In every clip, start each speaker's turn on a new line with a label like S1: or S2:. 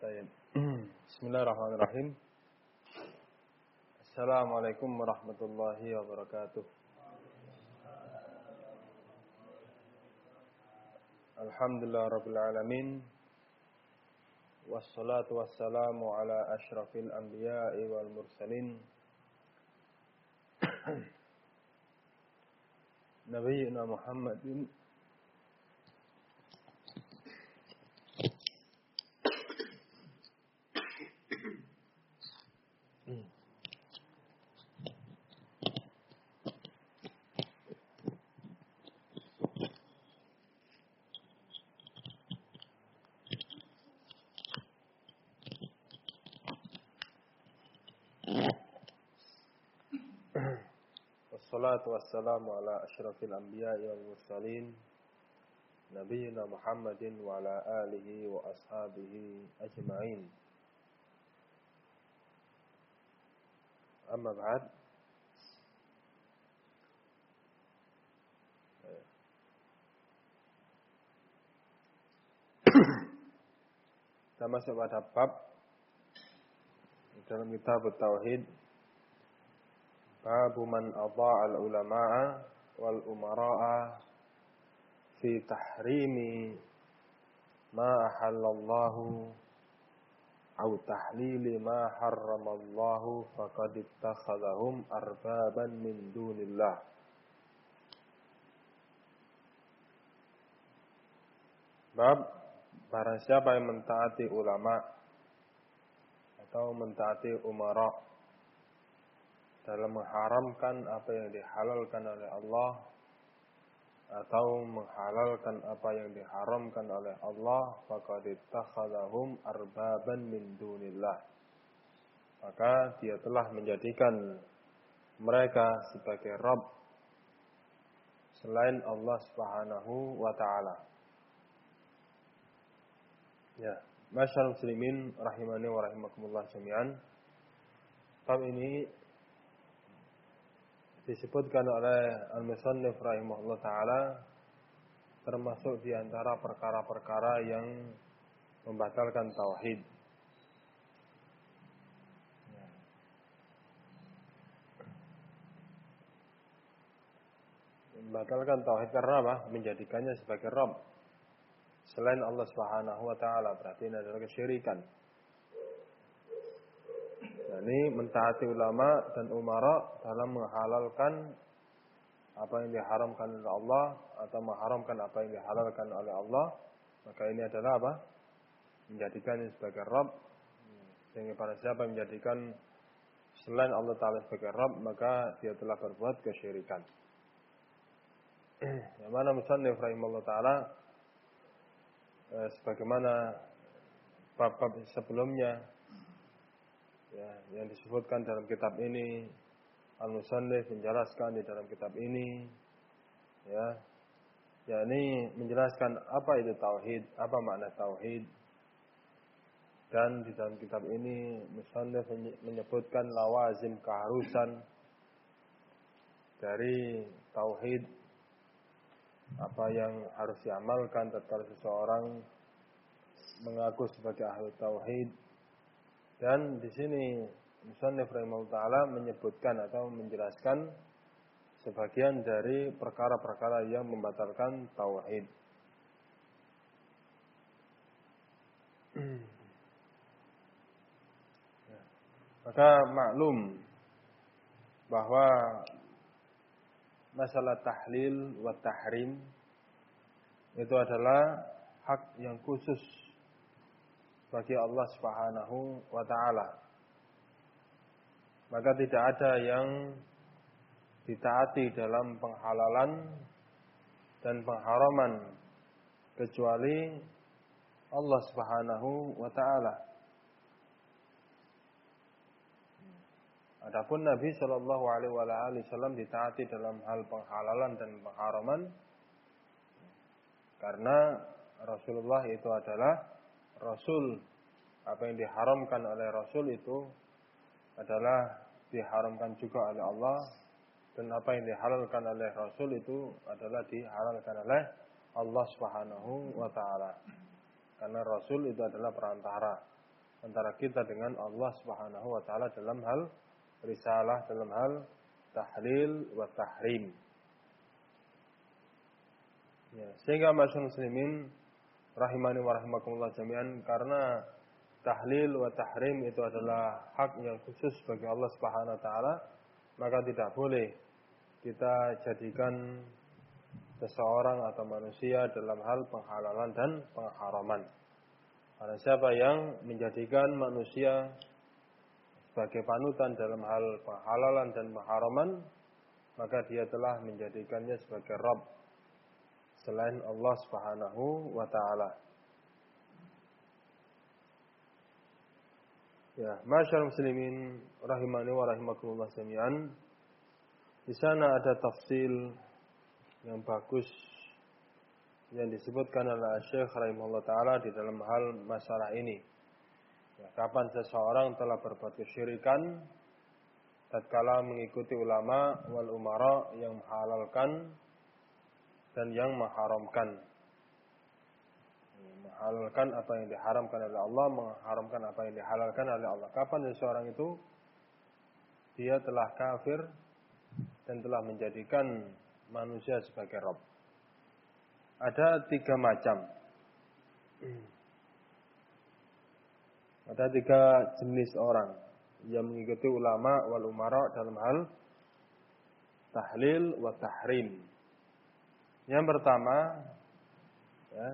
S1: Baik. Bismillahirrahmanirrahim. Assalamualaikum warahmatullahi wabarakatuh. Alhamdulillah rabbil alamin. Wassalatu wassalamu ala asyrafil anbiya'i wal mursalin. Nabiyyina Muhammadin Wassalatu wassalamu ala asyrafil anbiya'i wal mursalin Nabiyyina Muhammadin wa ala alihi wa ashabihi ajma'in Amma ba'd Kita masuk pada bab dalam kitab Tauhid Babu man adha'a al-ulama'a wal umara'a fi tahrimi ma ahallallahu au tahlili ma harramallahu faqad ittakhadhahum arbaban min dunillah. Bab barang siapa yang mentaati ulama atau mentaati umara' dalam mengharamkan apa yang dihalalkan oleh Allah atau menghalalkan apa yang diharamkan oleh Allah faqad ittakhadhahum arbaban min dunillah. Maka dia telah menjadikan mereka sebagai Rabb selain Allah Subhanahu wa taala. Ya masyaallah muslimin rahimani wa rahimakumullah jami'an. Bab ini disebutkan oleh Al-Musannif rahimahullah taala termasuk di antara perkara-perkara yang membatalkan tauhid. Membatalkan tauhid karena apa? Menjadikannya sebagai Rabb selain Allah Subhanahu wa taala berarti ini adalah kesyirikan. Ini mentaati ulama dan umara dalam menghalalkan apa yang diharamkan oleh Allah atau mengharamkan apa yang dihalalkan oleh Allah, maka ini adalah apa? Menjadikannya sebagai Rabb. Sehingga pada siapa menjadikan selain Allah Ta'ala sebagai Rabb, maka dia telah berbuat kesyirikan. yang mana Musannif rahimahullah Ta'ala eh, sebagaimana bab-bab sebelumnya ya, yang disebutkan dalam kitab ini Al-Musannif menjelaskan di dalam kitab ini ya. Yakni menjelaskan apa itu tauhid, apa makna tauhid. Dan di dalam kitab ini Musannif menyebutkan lawazim keharusan dari tauhid. Apa yang harus diamalkan tatkala seseorang mengaku sebagai ahli tauhid dan di sini Musannif rahimahullah taala menyebutkan atau menjelaskan sebagian dari perkara-perkara yang membatalkan tauhid. Maka maklum bahwa masalah tahlil wa tahrim itu adalah hak yang khusus bagi Allah Subhanahu wa taala. Maka tidak ada yang ditaati dalam penghalalan dan pengharaman kecuali Allah Subhanahu wa taala. Adapun Nabi Shallallahu alaihi wasallam ditaati dalam hal penghalalan dan pengharaman karena Rasulullah itu adalah Rasul apa yang diharamkan oleh Rasul itu adalah diharamkan juga oleh Allah dan apa yang dihalalkan oleh Rasul itu adalah dihalalkan oleh Allah Subhanahu wa taala. Karena Rasul itu adalah perantara antara kita dengan Allah Subhanahu wa taala dalam hal risalah, dalam hal tahlil wa tahrim. Ya, sehingga masyarakat muslimin rahimani wa rahimakumullah jami'an karena tahlil wa tahrim itu adalah hak yang khusus bagi Allah Subhanahu wa taala, maka tidak boleh kita jadikan seseorang atau manusia dalam hal penghalalan dan pengharaman. Karena siapa yang menjadikan manusia sebagai panutan dalam hal penghalalan dan pengharaman, maka dia telah menjadikannya sebagai Rabb selain Allah Subhanahu wa taala. Ya, masyarakat muslimin rahimani wa rahimakumullah jami'an. Di sana ada tafsil yang bagus yang disebutkan oleh Syekh rahimahullah taala di dalam hal masalah ini. Ya, kapan seseorang telah berbuat kesyirikan tatkala mengikuti ulama wal umara yang menghalalkan dan yang mengharamkan menghalalkan apa yang diharamkan oleh Allah, mengharamkan apa yang dihalalkan oleh Allah. Kapan seseorang itu dia telah kafir dan telah menjadikan manusia sebagai Rob. Ada tiga macam. Ada tiga jenis orang yang mengikuti ulama wal umara dalam hal tahlil wa tahrim. Yang pertama, ya,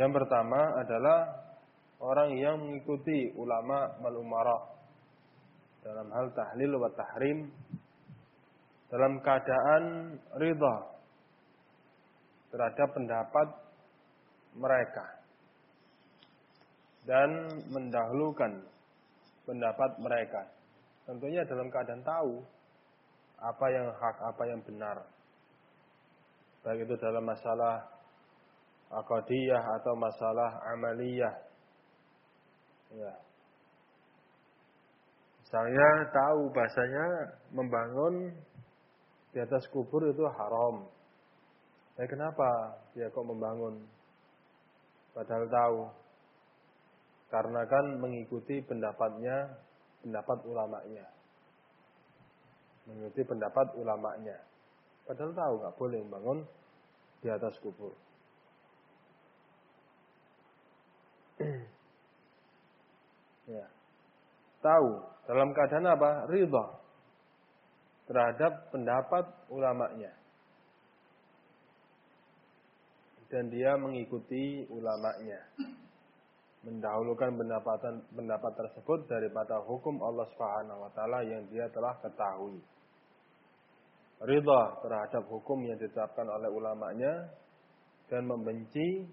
S1: yang pertama adalah orang yang mengikuti ulama malumara dalam hal tahlil wa tahrim dalam keadaan ridha terhadap pendapat mereka dan mendahulukan pendapat mereka. Tentunya dalam keadaan tahu apa yang hak, apa yang benar baik itu dalam masalah akadiyah atau masalah amaliyah. Ya. Misalnya tahu bahasanya membangun di atas kubur itu haram. Ya kenapa dia kok membangun? Padahal tahu. Karena kan mengikuti pendapatnya, pendapat ulamanya. Mengikuti pendapat ulamanya. Padahal tahu nggak boleh membangun di atas kubur. ya. Tahu dalam keadaan apa? Ridha terhadap pendapat ulamanya. Dan dia mengikuti ulamanya. Mendahulukan pendapatan pendapat tersebut daripada hukum Allah Subhanahu wa taala yang dia telah ketahui ridha terhadap hukum yang ditetapkan oleh ulamanya dan membenci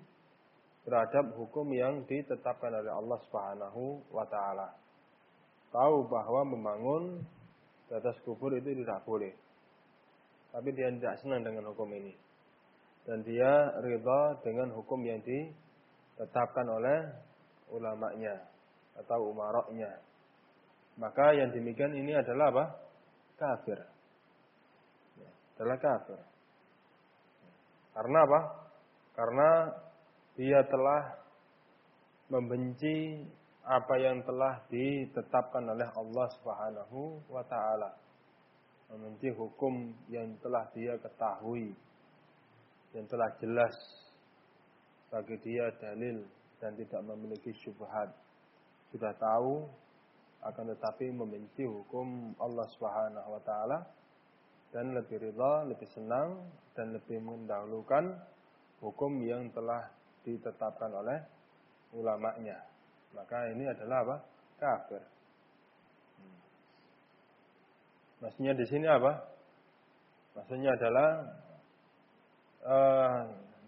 S1: terhadap hukum yang ditetapkan oleh Allah Subhanahu wa taala. Tahu bahwa membangun di atas kubur itu tidak boleh. Tapi dia tidak senang dengan hukum ini. Dan dia ridha dengan hukum yang ditetapkan oleh ulamanya atau umaroknya. Maka yang demikian ini adalah apa? Kafir adalah kafir. Karena apa? Karena dia telah membenci apa yang telah ditetapkan oleh Allah Subhanahu wa taala. Membenci hukum yang telah dia ketahui yang telah jelas bagi dia dalil dan tidak memiliki syubhat. Sudah tahu akan tetapi membenci hukum Allah Subhanahu wa taala dan lebih ridha, lebih senang dan lebih mendahulukan hukum yang telah ditetapkan oleh ulamanya. Maka ini adalah apa? Kafir. Hmm. Maksudnya di sini apa? Maksudnya adalah uh,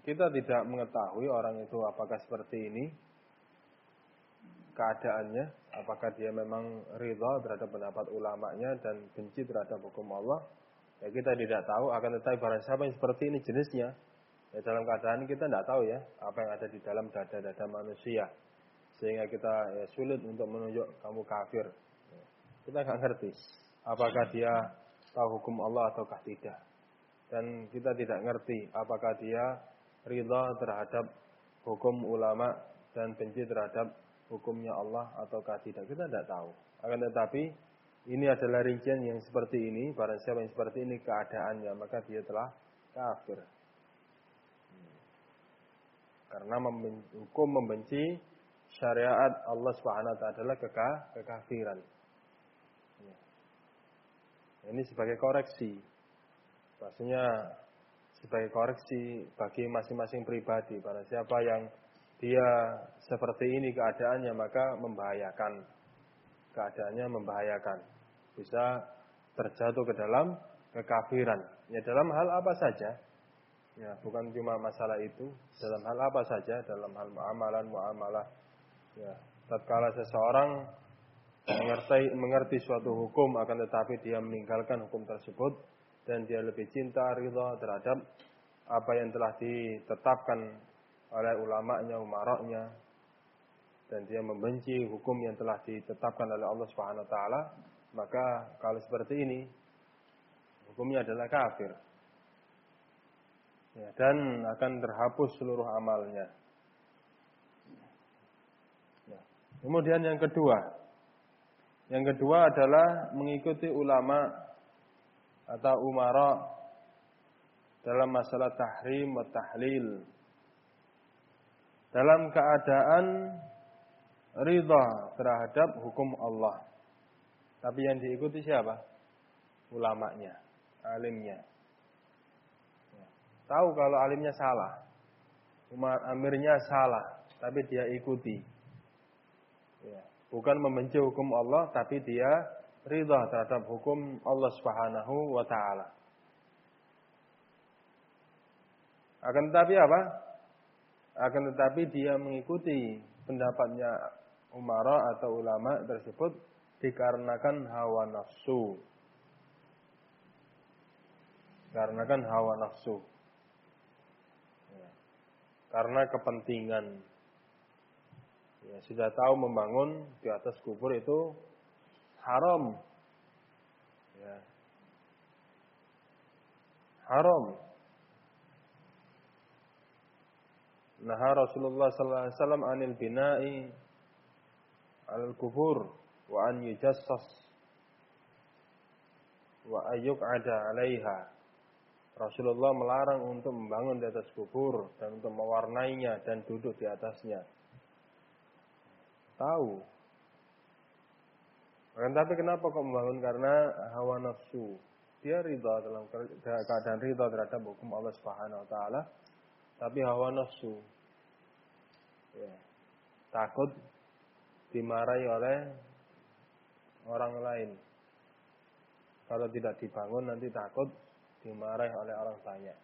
S1: kita tidak mengetahui orang itu apakah seperti ini keadaannya, apakah dia memang ridha terhadap pendapat ulamanya dan benci terhadap hukum Allah Ya kita tidak tahu akan tetapi barang siapa yang seperti ini jenisnya. Ya dalam keadaan kita tidak tahu ya apa yang ada di dalam dada-dada manusia. Sehingga kita ya, sulit untuk menunjuk kamu kafir. Ya, kita nggak ngerti apakah dia tahu hukum Allah ataukah tidak. Dan kita tidak ngerti apakah dia ridha terhadap hukum ulama dan benci terhadap hukumnya Allah ataukah tidak kita tidak tahu. Akan tetapi ini adalah rincian yang seperti ini. Barang siapa yang seperti ini keadaannya maka dia telah kafir. Karena hukum membenci syariat Allah Subhanahu wa taala adalah kekafiran. Ya. Ini sebagai koreksi. Maksudnya sebagai koreksi bagi masing-masing pribadi. Pada siapa yang dia seperti ini keadaannya maka membahayakan. Keadaannya membahayakan. Bisa terjatuh ke dalam kekafiran. Ya dalam hal apa saja. Ya, bukan cuma masalah itu, dalam hal apa saja, dalam hal muamalah muamalah. Ya, tatkala seseorang mengerti mengerti suatu hukum akan tetapi dia meninggalkan hukum tersebut dan dia lebih cinta ridha terhadap apa yang telah ditetapkan oleh ulamanya, umaroknya dan dia membenci hukum yang telah ditetapkan oleh Allah Subhanahu wa taala, maka kalau seperti ini hukumnya adalah kafir. Ya, dan akan terhapus seluruh amalnya. Ya. Kemudian yang kedua, yang kedua adalah mengikuti ulama atau umara dalam masalah tahrim wa tahlil. Dalam keadaan ridha terhadap hukum Allah. Tapi yang diikuti siapa? Ulamanya, alimnya. Tahu kalau alimnya salah. Umar amirnya salah, tapi dia ikuti. Ya. Bukan membenci hukum Allah, tapi dia ridha terhadap hukum Allah Subhanahu wa taala. Akan tetapi apa? Akan tetapi dia mengikuti pendapatnya umara atau ulama tersebut dikarenakan hawa nafsu. Dikarenakan hawa nafsu karena kepentingan. Ya, sudah tahu membangun di atas kubur itu haram. Ya. Haram. Nah Rasulullah sallallahu alaihi wasallam anil bina'i al kubur wa an yujassas wa ayyuk ada 'alaiha Rasulullah melarang untuk membangun di atas kubur dan untuk mewarnainya dan duduk di atasnya. Tahu. Akan tapi kenapa kok membangun? Karena hawa nafsu. Dia ridha dalam keadaan ridha terhadap hukum Allah Subhanahu wa taala, tapi hawa nafsu. Ya. Takut dimarahi oleh orang lain. Kalau tidak dibangun nanti takut dimarahi oleh orang banyak.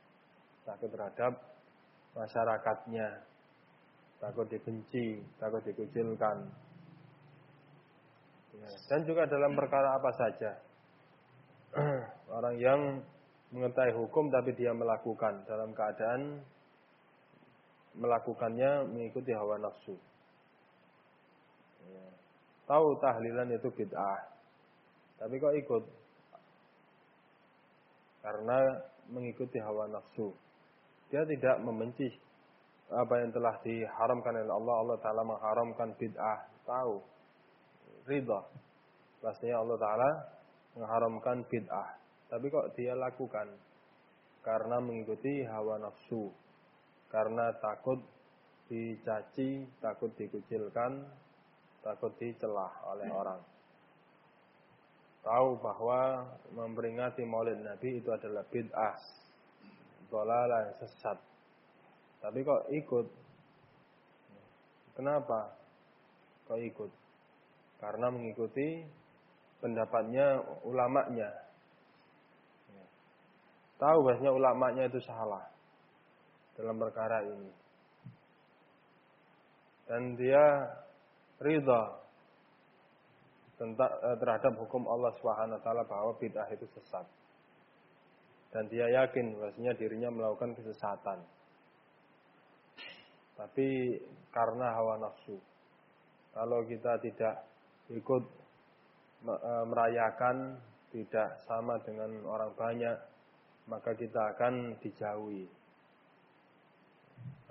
S1: Takut terhadap masyarakatnya. Takut dibenci, takut dikucilkan. Ya. Dan juga dalam perkara apa saja. orang yang mengetahui hukum tapi dia melakukan dalam keadaan melakukannya mengikuti hawa nafsu. Ya. Tahu tahlilan itu bid'ah. Tapi kok ikut karena mengikuti hawa nafsu. Dia tidak membenci apa yang telah diharamkan oleh Allah. Allah Ta'ala mengharamkan bid'ah. Tahu. Ridha. Pastinya Allah Ta'ala mengharamkan bid'ah. Tapi kok dia lakukan? Karena mengikuti hawa nafsu. Karena takut dicaci, takut dikucilkan, takut dicelah oleh orang tahu bahwa memperingati Maulid Nabi itu adalah bid'ah, dolalah sesat. Tapi kok ikut? Kenapa? Kok ikut? Karena mengikuti pendapatnya ulamanya. Tahu bahasanya ulamanya itu salah dalam perkara ini. Dan dia ridha tentang eh, terhadap hukum Allah Subhanahu wa taala bahwa bid'ah itu sesat. Dan dia yakin bahwasanya dirinya melakukan kesesatan. Tapi karena hawa nafsu. Kalau kita tidak ikut eh, merayakan, tidak sama dengan orang banyak, maka kita akan dijauhi.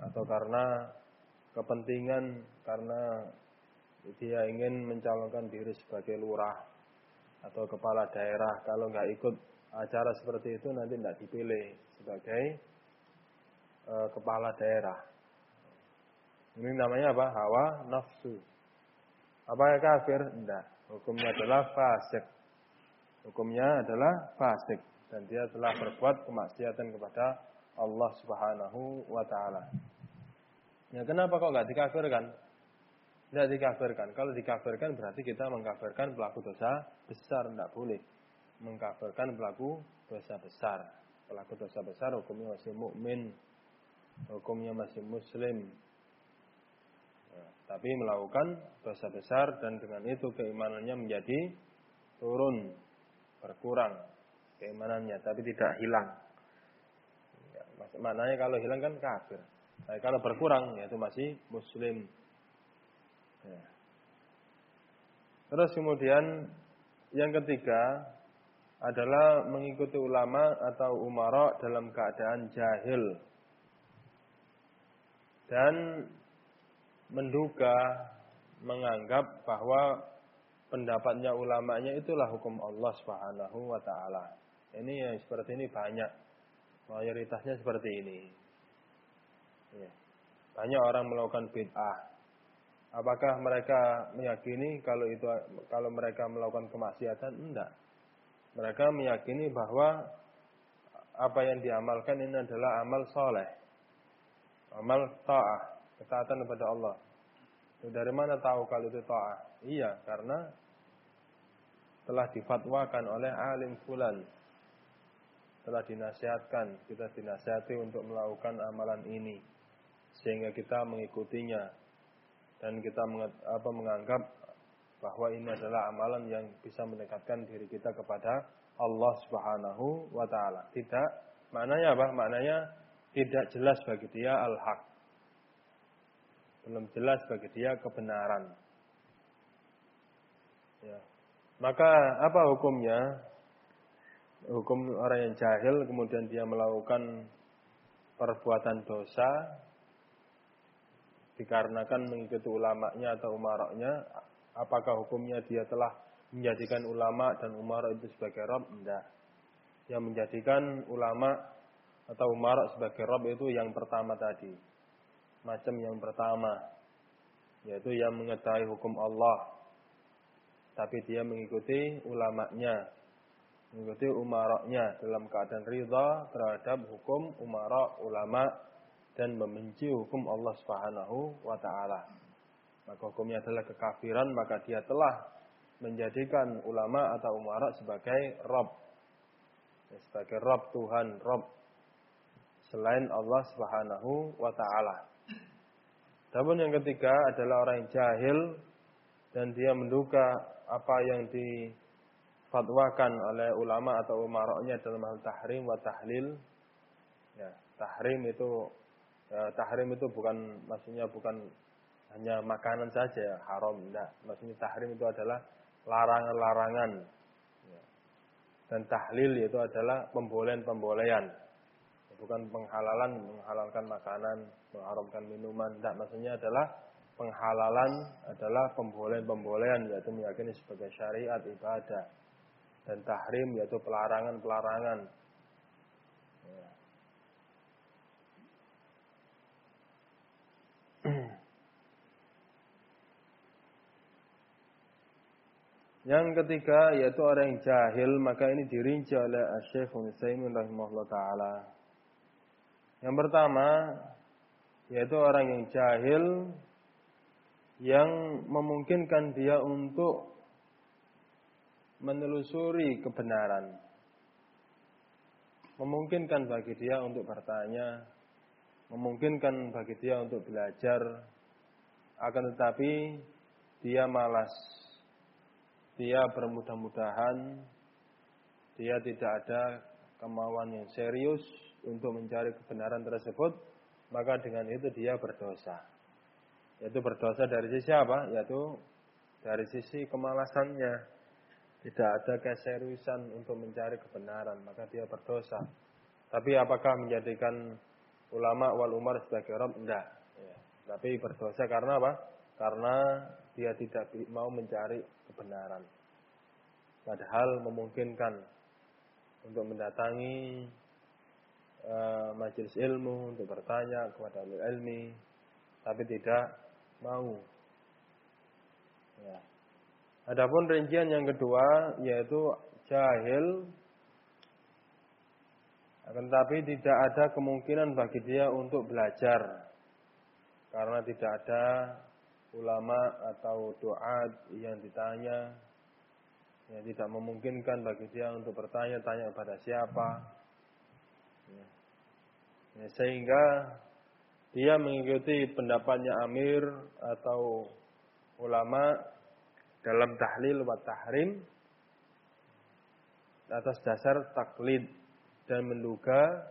S1: Atau karena kepentingan, karena dia ingin mencalonkan diri sebagai lurah atau kepala daerah. Kalau nggak ikut acara seperti itu nanti tidak dipilih sebagai e, kepala daerah. Ini namanya apa? Hawa nafsu. Apa ya kafir? Tidak. Hukumnya adalah fasik. Hukumnya adalah fasik dan dia telah berbuat kemaksiatan kepada Allah Subhanahu wa taala. Ya kenapa kok nggak dikafirkan? Tidak dikafirkan. Kalau dikafirkan berarti kita mengkafirkan pelaku dosa besar, tidak boleh. Mengkafirkan pelaku dosa besar. Pelaku dosa besar hukumnya masih mukmin, hukumnya masih muslim. Ya, tapi melakukan dosa besar dan dengan itu keimanannya menjadi turun, berkurang keimanannya, tapi tidak hilang. Ya, maknanya kalau hilang kan kafir. Tapi kalau berkurang yaitu masih muslim. Ya. Terus kemudian yang ketiga adalah mengikuti ulama atau umara dalam keadaan jahil dan menduga menganggap bahwa pendapatnya ulamanya itulah hukum Allah Subhanahu wa taala. Ini yang seperti ini banyak. Mayoritasnya seperti ini. Ya. Banyak orang melakukan bid'ah Apakah mereka meyakini kalau itu kalau mereka melakukan kemaksiatan? Enggak. Mereka meyakini bahwa apa yang diamalkan ini adalah amal soleh. Amal ta'ah. Ketaatan kepada Allah. Dari mana tahu kalau itu ta'ah? Iya, karena telah difatwakan oleh alim fulan. Telah dinasihatkan. Kita dinasihati untuk melakukan amalan ini. Sehingga kita mengikutinya dan kita apa, menganggap bahwa ini adalah amalan yang bisa mendekatkan diri kita kepada Allah Subhanahu wa taala. Tidak maknanya apa? Maknanya tidak jelas bagi dia al-haq. Belum jelas bagi dia kebenaran. Ya. Maka apa hukumnya? Hukum orang yang jahil kemudian dia melakukan perbuatan dosa dikarenakan mengikuti ulamanya atau umaroknya, apakah hukumnya dia telah menjadikan ulama dan umarok itu sebagai rob? Tidak. Yang menjadikan ulama atau umarok sebagai rob itu yang pertama tadi. Macam yang pertama. Yaitu yang mengetahui hukum Allah. Tapi dia mengikuti ulamanya. Mengikuti umaroknya dalam keadaan ridha terhadap hukum umarok ulama dan membenci hukum Allah Subhanahu wa taala. Maka hukumnya adalah kekafiran, maka dia telah menjadikan ulama atau umara sebagai rob. Sebagai rob Tuhan, rob selain Allah Subhanahu wa taala. Namun yang ketiga adalah orang yang jahil dan dia menduga apa yang difatwakan oleh ulama atau umaranya dalam hal tahrim wa tahlil. Ya, tahrim itu ya, tahrim itu bukan maksudnya bukan hanya makanan saja haram enggak. Maksudnya tahrim itu adalah larangan-larangan. Ya. dan tahlil itu adalah pembolehan-pembolehan. Bukan penghalalan menghalalkan makanan mengharamkan minuman enggak. Maksudnya adalah penghalalan adalah pembolehan-pembolehan yaitu meyakini sebagai syariat ibadah. Dan tahrim yaitu pelarangan-pelarangan Yang ketiga yaitu orang yang jahil maka ini dirinci oleh Syekh Utsaimin rahimahullah taala. Yang pertama yaitu orang yang jahil yang memungkinkan dia untuk menelusuri kebenaran. Memungkinkan bagi dia untuk bertanya, memungkinkan bagi dia untuk belajar, akan tetapi dia malas dia bermudah-mudahan dia tidak ada kemauan yang serius untuk mencari kebenaran tersebut, maka dengan itu dia berdosa. Yaitu berdosa dari sisi apa? Yaitu dari sisi kemalasannya. Tidak ada keseriusan untuk mencari kebenaran, maka dia berdosa. Tapi apakah menjadikan ulama wal umar sebagai rob? Tidak. Ya. Tapi berdosa karena apa? Karena dia tidak mau mencari kebenaran. Padahal memungkinkan untuk mendatangi uh, majelis ilmu untuk bertanya kepada ahli ilmi, tapi tidak mau. Ya. Adapun rincian yang kedua yaitu jahil akan tapi tidak ada kemungkinan bagi dia untuk belajar karena tidak ada ulama atau doa yang ditanya yang tidak memungkinkan bagi dia untuk bertanya-tanya kepada siapa. Ya. Ya, sehingga dia mengikuti pendapatnya Amir atau ulama dalam tahlil wa tahrim atas dasar taklid dan menduga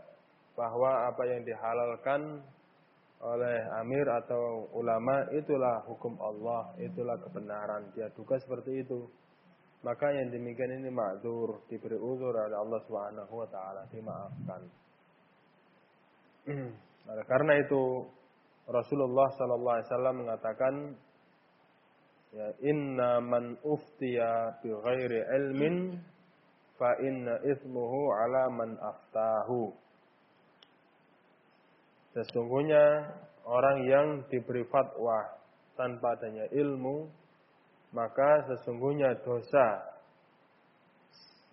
S1: bahwa apa yang dihalalkan oleh amir atau ulama itulah hukum Allah, itulah kebenaran. Dia duga seperti itu. Maka yang demikian ini ma'dzur, diberi uzur oleh Allah Subhanahu wa taala, dimaafkan. Karena itu Rasulullah sallallahu alaihi wasallam mengatakan ya inna man uftiya bi ghairi ilmin fa inna ismuhu ala man aftahu. Sesungguhnya orang yang diberi fatwa tanpa adanya ilmu maka sesungguhnya dosa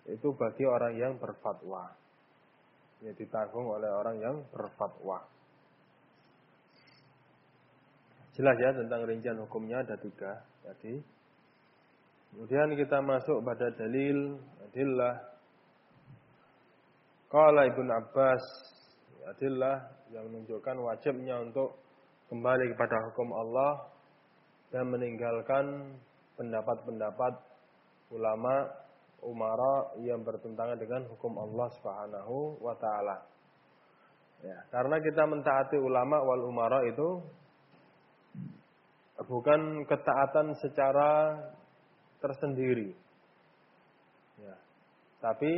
S1: itu bagi orang yang berfatwa. Ya ditanggung oleh orang yang berfatwa. Jelas ya tentang rincian hukumnya ada tiga tadi. Kemudian kita masuk pada dalil adillah. Qala Ibn Abbas adillah yang menunjukkan wajibnya untuk kembali kepada hukum Allah dan meninggalkan pendapat-pendapat ulama umara yang bertentangan dengan hukum Allah Subhanahu wa taala. Ya, karena kita mentaati ulama wal umara itu bukan ketaatan secara tersendiri. Ya. Tapi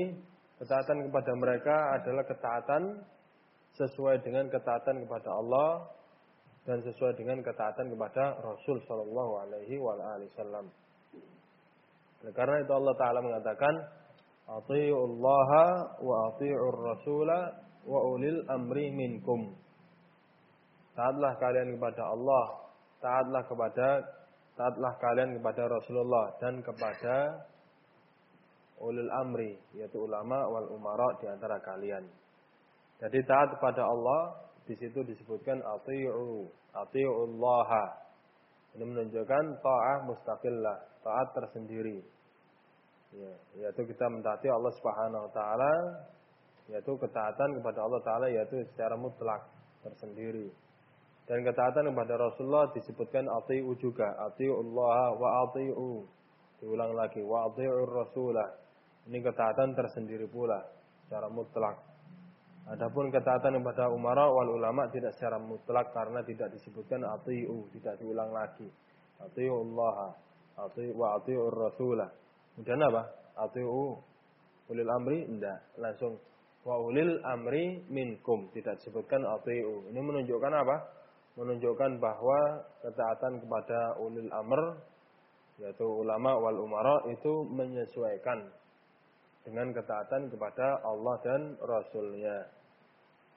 S1: ketaatan kepada mereka adalah ketaatan sesuai dengan ketaatan kepada Allah dan sesuai dengan ketaatan kepada Rasul Shallallahu Alaihi Wasallam. Karena itu Allah Taala mengatakan, Allah wa atiur Rasula wa ulil amri minkum. Taatlah kalian kepada Allah, taatlah kepada taatlah kalian kepada Rasulullah dan kepada ulil amri yaitu ulama wal umara di antara kalian. Jadi taat kepada Allah di situ disebutkan ati'u, ati'ullah. Ini menunjukkan ta'ah mustaqillah, taat tersendiri. Ya, yaitu kita mentaati Allah Subhanahu wa taala, yaitu ketaatan kepada Allah taala yaitu secara mutlak tersendiri. Dan ketaatan kepada Rasulullah disebutkan ati'u juga, ati'ullah wa ati'u. Diulang lagi, wa ati'ur rasulah. Ini ketaatan tersendiri pula secara mutlak. Adapun ketaatan kepada umara wal ulama tidak secara mutlak karena tidak disebutkan ati'u, tidak diulang lagi. Ati'u Allah, ati'u wa ati'ur rasulah. Kemudian apa? Ati'u ulil amri tidak, langsung wa ulil amri minkum, tidak disebutkan ati'u. Ini menunjukkan apa? Menunjukkan bahwa ketaatan kepada ulil amr yaitu ulama wal umara itu menyesuaikan dengan ketaatan kepada Allah dan Rasulnya.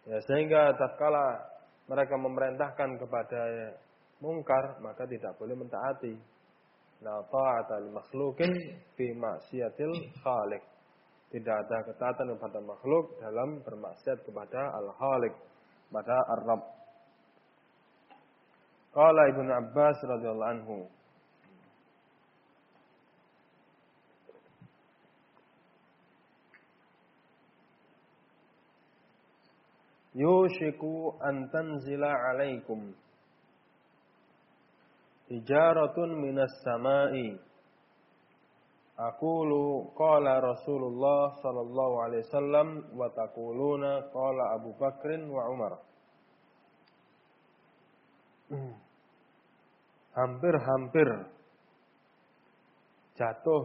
S1: Ya, sehingga tatkala mereka memerintahkan kepada mungkar, maka tidak boleh mentaati. La ta'ata li makhlukin fi maksiatil khaliq. Tidak ada ketaatan kepada makhluk dalam bermaksiat kepada al-khaliq, pada Ar-Rabb. Qala Ibnu Abbas radhiyallahu anhu, yushiku an tanzila alaikum. Hijaratun minas samai. Aqulu qala Rasulullah sallallahu alaihi wasallam wa taquluna qala Abu Bakrin wa Umar hampir-hampir jatuh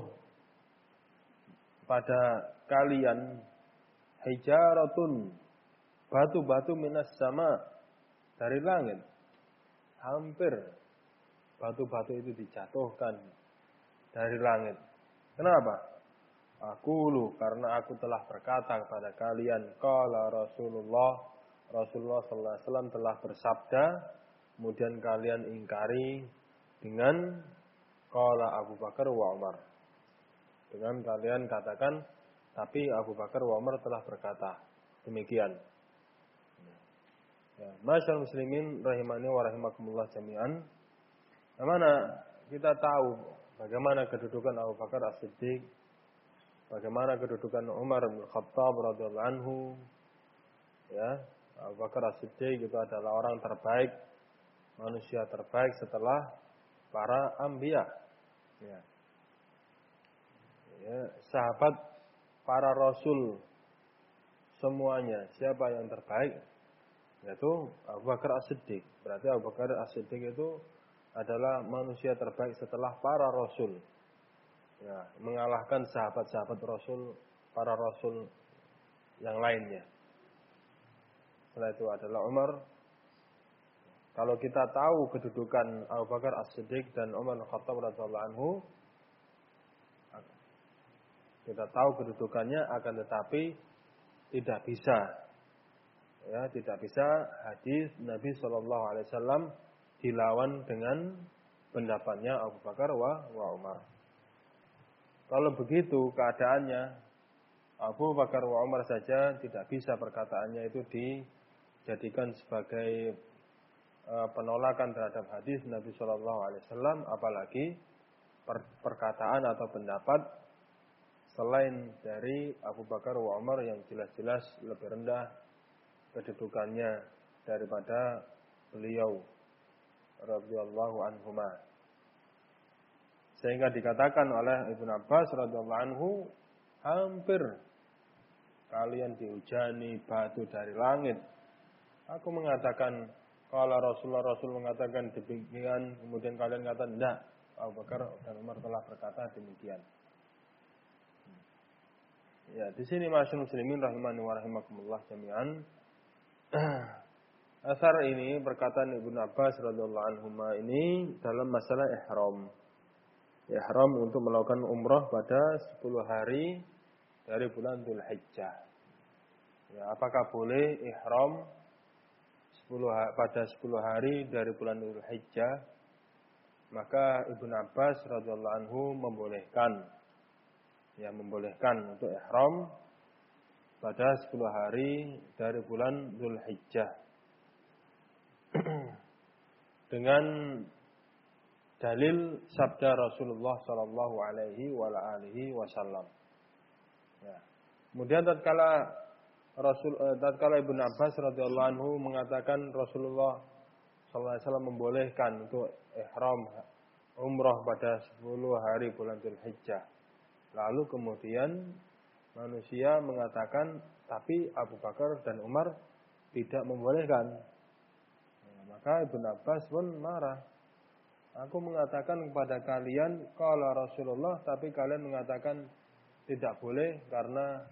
S1: pada kalian hijaratun batu-batu minas sama dari langit. Hampir batu-batu itu dijatuhkan dari langit. Kenapa? Aku lu karena aku telah berkata kepada kalian kala Rasulullah Rasulullah sallallahu alaihi wasallam telah bersabda kemudian kalian ingkari dengan kala Abu Bakar wa Umar. Dengan kalian katakan tapi Abu Bakar wa Umar telah berkata demikian. Ya, Masyaallah muslimin rahimani wa rahimakumullah jami'an. Mana kita tahu bagaimana kedudukan Abu Bakar As-Siddiq Bagaimana kedudukan Umar bin Khattab radhiyallahu anhu? Ya, Abu Bakar As-Siddiq itu adalah orang terbaik, manusia terbaik setelah para anbiya. Ya. Ya, sahabat para rasul semuanya siapa yang terbaik? Yaitu Abu Bakar As-Siddiq. Berarti Abu Bakar As-Siddiq itu adalah manusia terbaik setelah para rasul ya, mengalahkan sahabat-sahabat Rasul, para Rasul yang lainnya. Setelah itu adalah Umar. Kalau kita tahu kedudukan Abu Bakar As-Siddiq dan Umar Al-Khattab radhiyallahu anhu, kita tahu kedudukannya akan tetapi tidak bisa ya tidak bisa hadis Nabi Shallallahu Alaihi Wasallam dilawan dengan pendapatnya Abu Bakar wa, wa Umar. Kalau begitu keadaannya Abu Bakar wa Umar saja tidak bisa perkataannya itu dijadikan sebagai penolakan terhadap hadis Nabi Shallallahu Alaihi Wasallam, apalagi per, perkataan atau pendapat selain dari Abu Bakar wa Umar yang jelas-jelas lebih rendah kedudukannya daripada beliau radhiyallahu anhumah. Sehingga dikatakan oleh Ibnu Abbas radhiyallahu anhu hampir kalian dihujani batu dari langit. Aku mengatakan kalau Rasulullah Rasul mengatakan demikian, kemudian kalian katakan tidak. Abu Bakar dan Umar telah berkata demikian. Ya, di sini masyarakat muslimin rahimani wa rahimakumullah jami'an. Asar ini perkataan Ibnu Abbas radhiyallahu anhu ini dalam masalah ihram ihram untuk melakukan umrah pada 10 hari dari bulan Dhul Hijjah. Ya, apakah boleh ihram 10 pada 10 hari dari bulan Dhul Hijjah? Maka Ibnu Abbas radhiyallahu anhu membolehkan ya membolehkan untuk ihram pada 10 hari dari bulan Dhul Hijjah. Dengan dalil sabda Rasulullah Sallallahu Alaihi Wasallam. Ya. Kemudian tatkala Rasul eh, tatkala Ibnu Abbas radhiyallahu anhu mengatakan Rasulullah sallallahu alaihi wasallam membolehkan untuk ihram umrah pada 10 hari bulan Dzulhijjah. Lalu kemudian manusia mengatakan tapi Abu Bakar dan Umar tidak membolehkan. Nah, maka Ibnu Abbas pun marah. Aku mengatakan kepada kalian kalau Rasulullah tapi kalian mengatakan tidak boleh karena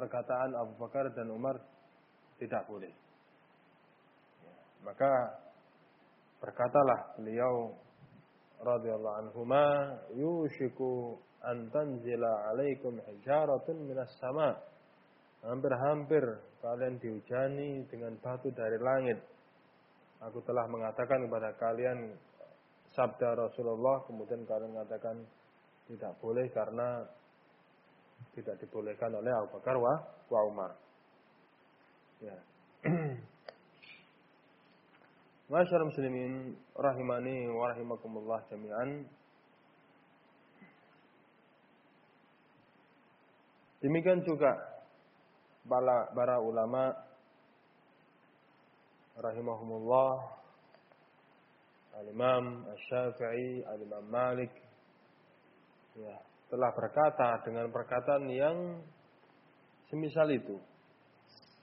S1: perkataan Abu Bakar dan Umar tidak boleh. Ya, maka berkatalah beliau radhiyallahu anhuma yushiku an tanzila alaikum hijaratun minas sama. Hampir-hampir kalian dihujani dengan batu dari langit. Aku telah mengatakan kepada kalian sabda Rasulullah kemudian kalian mengatakan tidak boleh karena tidak dibolehkan oleh Abu Bakar wa, wa Umar. Ya. Masyarakat muslimin rahimani wa rahimakumullah jami'an. Demikian juga para, para ulama rahimahumullah Al-Imam Syafi'i, Al-Imam Malik ya, telah berkata dengan perkataan yang semisal itu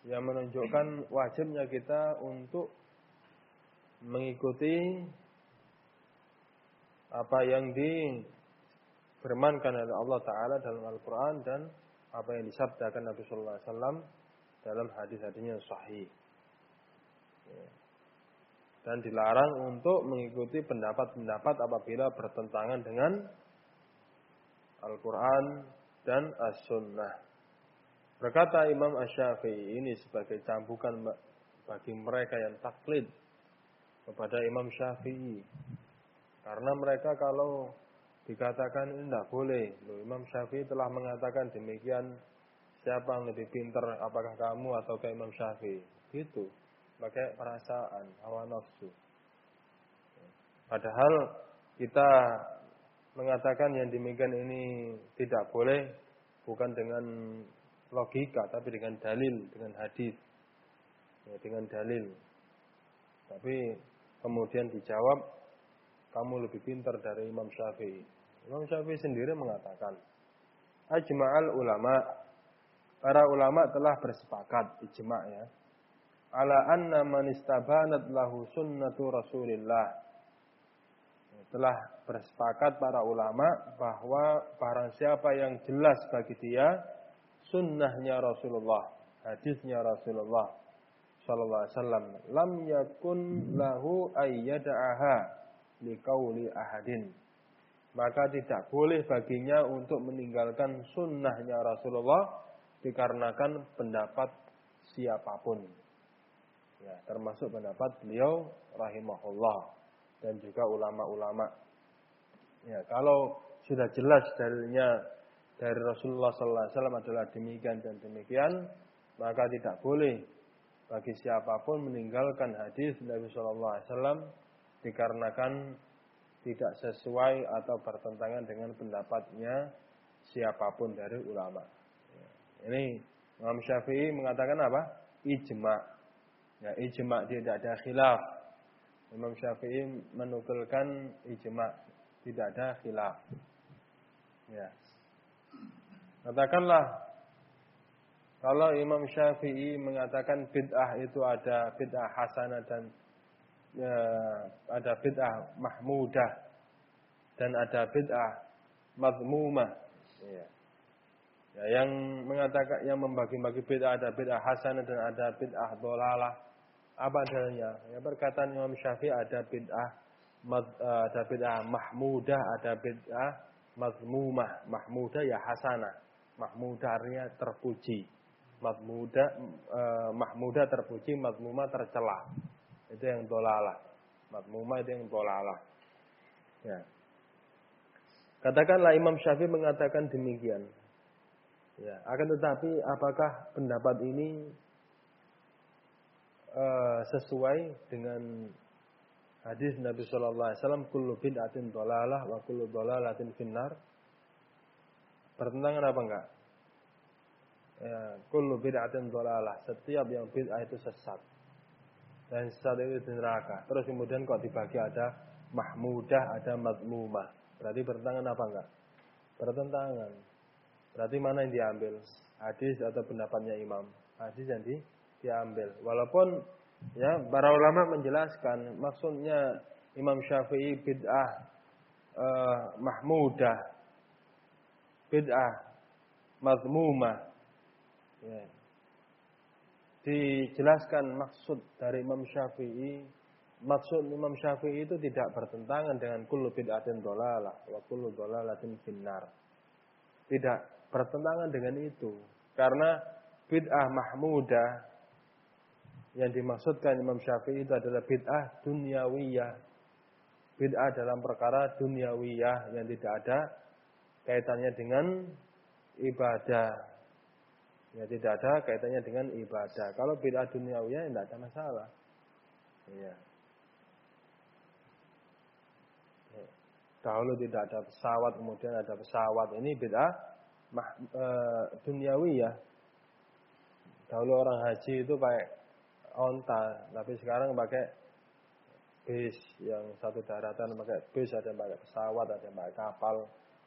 S1: yang menunjukkan wajibnya kita untuk mengikuti apa yang difirmankan oleh Allah Ta'ala dalam Al-Quran dan apa yang disabdakan Nabi Sallallahu Alaihi Wasallam dalam hadis-hadisnya sahih. Dan dilarang untuk mengikuti pendapat-pendapat apabila bertentangan dengan Al-Quran dan As-Sunnah. Berkata Imam Ash-Syafi'i ini sebagai cambukan bagi mereka yang taklid kepada Imam Syafi'i. Karena mereka kalau dikatakan ini tidak boleh. Loh, Imam Syafi'i telah mengatakan demikian. Siapa yang lebih pintar, apakah kamu atau ke Imam Syafi'i? Gitu. Pakai perasaan, hawa nafsu. Padahal kita mengatakan yang demikian ini tidak boleh bukan dengan logika tapi dengan dalil, dengan hadis. Ya, dengan dalil. Tapi kemudian dijawab kamu lebih pintar dari Imam Syafi'i. Imam Syafi'i sendiri mengatakan, Ajma'al ulama, para ulama telah bersepakat, ijma' ya, ala anna man istabanat lahu sunnatu Rasulillah. Telah bersepakat para ulama bahwa barang siapa yang jelas bagi dia sunnahnya Rasulullah, hadisnya Rasulullah sallallahu alaihi wasallam, lam yakun lahu ayyada'aha liqauli ahadin. Maka tidak boleh baginya untuk meninggalkan sunnahnya Rasulullah dikarenakan pendapat siapa pun. Ya, termasuk pendapat beliau rahimahullah dan juga ulama-ulama. Ya, kalau sudah jelas dalilnya dari Rasulullah sallallahu alaihi wasallam adalah demikian dan demikian, maka tidak boleh bagi siapa pun meninggalkan hadis Nabi sallallahu alaihi wasallam dikarenakan tidak sesuai atau bertentangan dengan pendapatnya siapa pun dari ulama. Ini Imam Syafi'i mengatakan apa? Ijma. Ya, ijma tidak ada khilaf. Imam Syafi'i menukilkan ijma, tidak ada khilaf. Ya. Katakanlah kalau Imam Syafi'i mengatakan bid'ah itu ada bid'ah hasanah dan ya, ada bid'ah mahmudah dan ada bid'ah mazmumah. Ya. ya. yang mengatakan yang membagi-bagi bid'ah ada bid'ah hasanah dan ada bid'ah dolalah. Apa adanya? Ya perkataan Imam Syafi'i ada bid'ah ada bid'ah mahmudah, ada bid'ah mazmumah. Mahmudah ya hasanah. Mahmudah artinya terpuji. Mahmudah eh, mahmudah terpuji, mazmumah tercela. Itu yang dolalah. Matmumah itu yang dolalah. Ya. Katakanlah Imam Syafi'i mengatakan demikian. Ya, akan tetapi apakah pendapat ini uh, sesuai dengan hadis Nabi Shallallahu Alaihi Wasallam kullu bid'atin dolalah wa kullu dolalatin finnar bertentangan apa enggak? Ya, kullu bid'atin dolalah setiap yang bid'ah itu sesat dan sesat itu di neraka. Terus kemudian kok dibagi ada mahmudah, ada madmumah. Berarti bertentangan apa enggak? Bertentangan. Berarti mana yang diambil? Hadis atau pendapatnya imam? Hadis yang di, diambil. Walaupun ya para ulama menjelaskan maksudnya Imam Syafi'i bid'ah uh, mahmudah, bid'ah madmumah. Ya, dijelaskan maksud dari Imam Syafi'i. Maksud Imam Syafi'i itu tidak bertentangan dengan kullu bid'atin dolalah wa kullu dolalatin finnar. Tidak bertentangan dengan itu. Karena bid'ah mahmudah yang dimaksudkan Imam Syafi'i itu adalah bid'ah dunyawiyah bid'ah dalam perkara dunyawiyah yang tidak ada kaitannya dengan ibadah Ya tidak ada kaitannya dengan ibadah. Kalau bid'ah duniawiya tidak ada masalah. Iya. Ya. Dahulu tidak ada pesawat, kemudian ada pesawat. Ini bid'ah mah, e, duniawi ya. Dahulu orang haji itu pakai onta, tapi sekarang pakai bis yang satu daratan pakai bis, ada yang pakai pesawat, ada yang pakai kapal.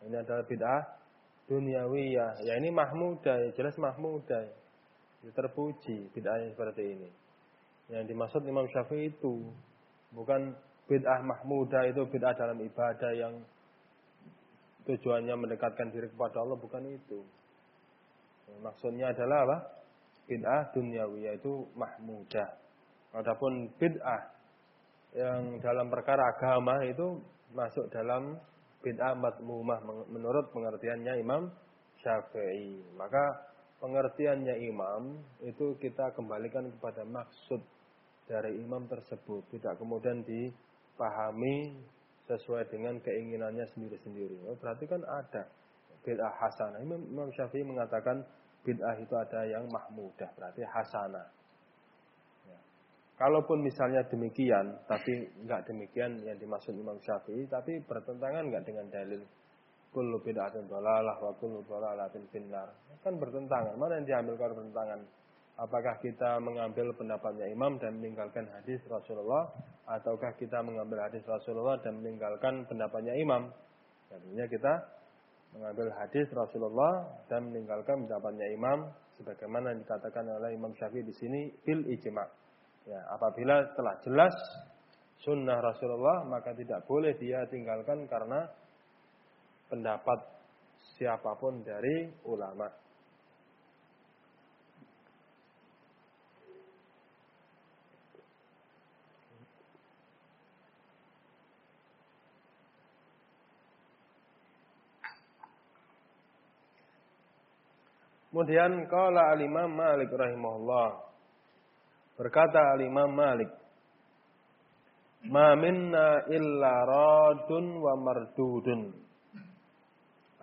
S1: Ini adalah bid'ah duniawiyah. Ya ini mahmudah, ya jelas mahmudah. Ya, terpuji bid'ah seperti ini. Yang dimaksud Imam Syafi'i itu bukan bid'ah mahmudah itu bid'ah dalam ibadah yang tujuannya mendekatkan diri kepada Allah bukan itu. Ya, maksudnya adalah apa? Bid'ah duniawi yaitu mahmudah. Adapun bid'ah yang dalam perkara agama itu masuk dalam bid'ah matmumah menurut pengertiannya Imam Syafi'i. Maka pengertiannya imam itu kita kembalikan kepada maksud dari imam tersebut, tidak kemudian dipahami sesuai dengan keinginannya sendiri-sendiri. Oh, berarti kan ada bid'ah hasanah. Imam, Imam Syafi'i mengatakan bid'ah itu ada yang mahmudah, berarti hasanah. Ya. Kalaupun misalnya demikian, tapi enggak demikian yang dimaksud Imam Syafi'i, tapi bertentangan enggak dengan dalil kullu bid'atin dhalalah wa kullu dhalalatin finnar. Kan bertentangan. Mana yang diambil kalau bertentangan? Apakah kita mengambil pendapatnya imam dan meninggalkan hadis Rasulullah ataukah kita mengambil hadis Rasulullah dan meninggalkan pendapatnya imam? Tentunya kita mengambil hadis Rasulullah dan meninggalkan pendapatnya imam sebagaimana dikatakan oleh Imam Syafi'i di sini fil ijma. Ya, apabila telah jelas sunnah Rasulullah maka tidak boleh dia tinggalkan karena pendapat siapa pun dari ulama. Kemudian kala al-Imam Malik rahimahullah. Berkata al-Imam Malik, "Ma minna illa radun wa mardudun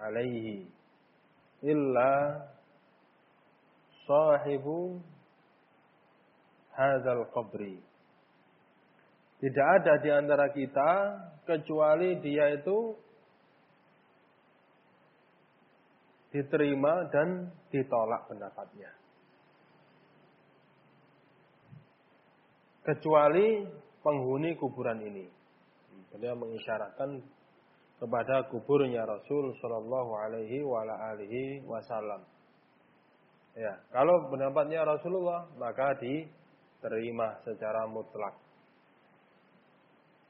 S1: alaihi illa sahibu hadzal qabri." Tidak ada di antara kita kecuali dia itu diterima dan ditolak pendapatnya. Kecuali penghuni kuburan ini. Beliau mengisyaratkan kepada kuburnya Rasul Shallallahu Alaihi Wasallam. Ya, kalau pendapatnya Rasulullah maka diterima secara mutlak.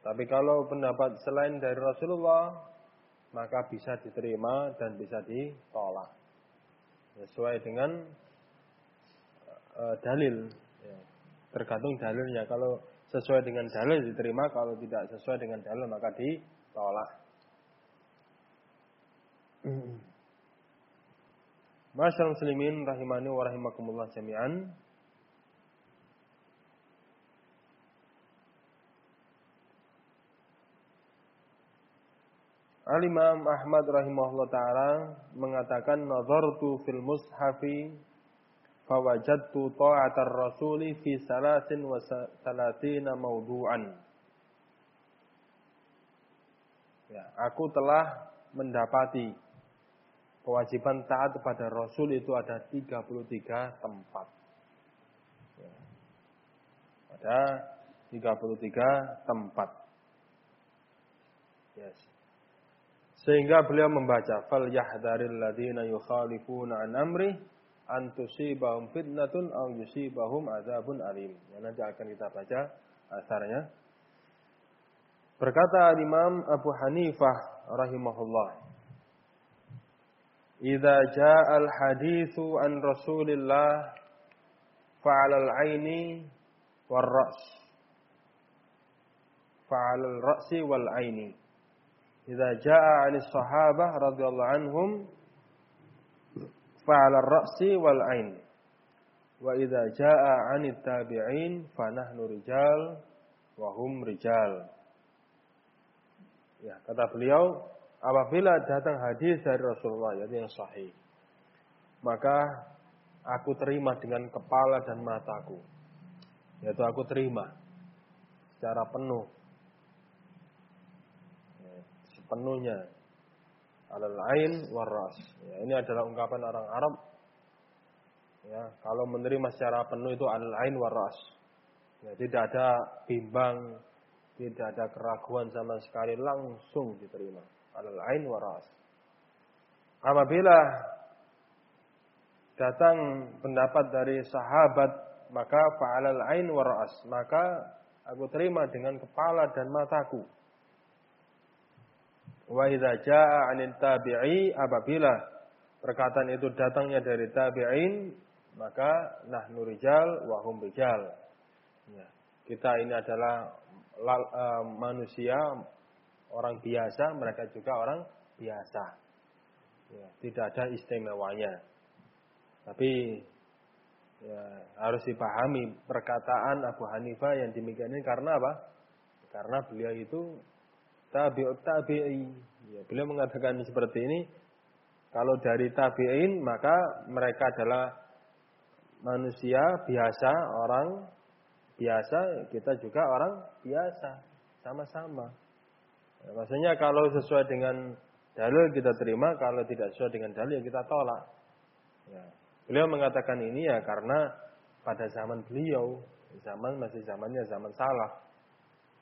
S1: Tapi kalau pendapat selain dari Rasulullah maka bisa diterima dan bisa ditolak. Sesuai dengan uh, dalil. Ya. tergantung dalilnya. Kalau sesuai dengan dalil diterima kalau tidak sesuai dengan dalil maka ditolak. Masyaallah muslimin rahimani wa rahimakumullah jami'an Al-Imam Ahmad rahimahullah taala mengatakan nazartu fil mushafi fawajadtu ta'atar rasuli fi salasin wa salatina mawdu'an. Ya, aku telah mendapati kewajiban taat kepada Rasul itu ada 33 tempat. Ya. Ada 33 tempat. Yes. Sehingga beliau membaca fal yahdharil ladina yukhalifuna an amri an tusibahum fitnatun aw yusibahum adzabun alim. Ya, nanti akan kita baca asarnya. Berkata Imam Abu Hanifah rahimahullah. Idza jaa al-haditsu an Rasulillah fa'ala al-aini war-ra's. Fa'ala al-ra'si wal-aini. Sahabah radhiyallahu anhum fa'ala ar-ra'si wal 'ain. Wa idza jaa 'anit tabi'in fa nahnu rijal wa hum rijal. Ya, kata beliau, apabila datang hadis dari Rasulullah yaitu yang sahih, maka aku terima dengan kepala dan mataku. Yaitu aku terima secara penuh sepenuhnya alal ain waras. Ya, ini adalah ungkapan orang Arab. Ya, kalau menerima secara penuh itu alal ain waras. Ya, tidak ada bimbang, tidak ada keraguan sama sekali langsung diterima. Alal ain waras. Apabila datang pendapat dari sahabat maka fa'alal ain waras maka aku terima dengan kepala dan mataku Wa idza jaa 'anil tabi'i apabila perkataan itu datangnya dari tabi'in maka nahnu rijal wa hum rijal. Ya. Kita ini adalah uh, manusia orang biasa, mereka juga orang biasa. Ya, tidak ada istimewanya. Tapi ya, harus dipahami perkataan Abu Hanifah yang demikian ini karena apa? Karena beliau itu tabi'ut tabi'i. Ya, beliau mengatakan seperti ini, kalau dari tabi'in maka mereka adalah manusia biasa, orang biasa, kita juga orang biasa, sama-sama. Ya, maksudnya kalau sesuai dengan dalil kita terima, kalau tidak sesuai dengan dalil ya kita tolak. Ya. Beliau mengatakan ini ya karena pada zaman beliau, zaman masih zamannya zaman salah.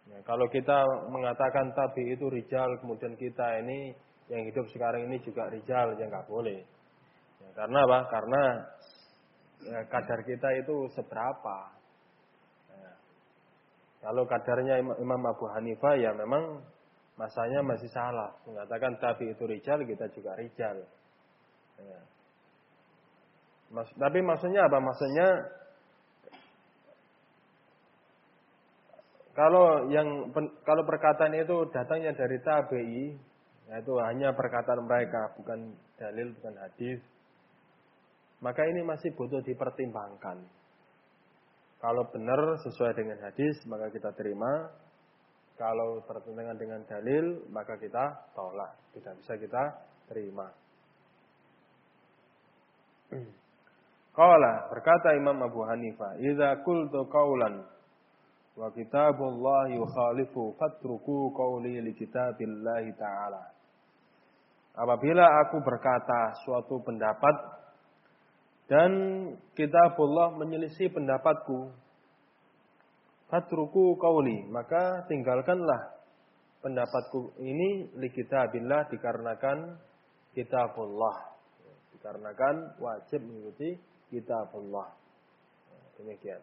S1: Ya, kalau kita mengatakan tabi itu rijal, kemudian kita ini yang hidup sekarang ini juga rijal, ya nggak boleh. Ya, karena apa? Karena ya, kadar kita itu seberapa. Ya, kalau kadarnya Imam Abu Hanifah ya memang masanya masih salah. Mengatakan tabi itu rijal, kita juga rijal. Ya. Mas, tapi maksudnya apa? Maksudnya kalau yang kalau perkataan itu datangnya dari tabi'i, yaitu hanya perkataan mereka, bukan dalil, bukan hadis, maka ini masih butuh dipertimbangkan. Kalau benar sesuai dengan hadis, maka kita terima. Kalau bertentangan dengan dalil, maka kita tolak. Tidak bisa kita terima. Qala berkata Imam Abu Hanifah, "Idza qultu qawlan wa kitabullah yukhalifu fatruku qawli li kitabillahi ta'ala." Apabila aku berkata suatu pendapat dan kitabullah menyelisih pendapatku, fatruku qawli, maka tinggalkanlah pendapatku ini li kitabillah dikarenakan kitabullah. Dikarenakan wajib mengikuti kitabullah. Demikian.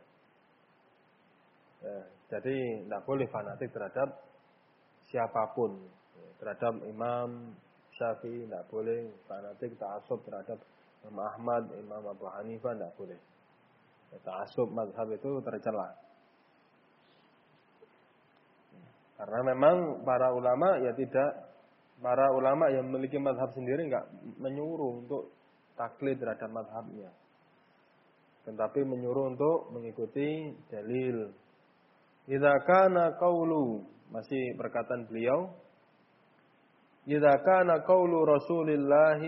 S1: Ya, jadi tidak boleh fanatik terhadap siapa pun. Terhadap Imam Syafi'i tidak boleh fanatik ta'asub terhadap Imam Ahmad, Imam Abu Hanifah tidak boleh. Ya, ta'asub madhab itu tercela. Karena memang para ulama ya tidak para ulama yang memiliki madhab sendiri nggak menyuruh untuk taklid terhadap madhabnya tetapi menyuruh untuk mengikuti dalil. Idza kana qaulu masih perkataan beliau Idza kana qaulu Rasulillah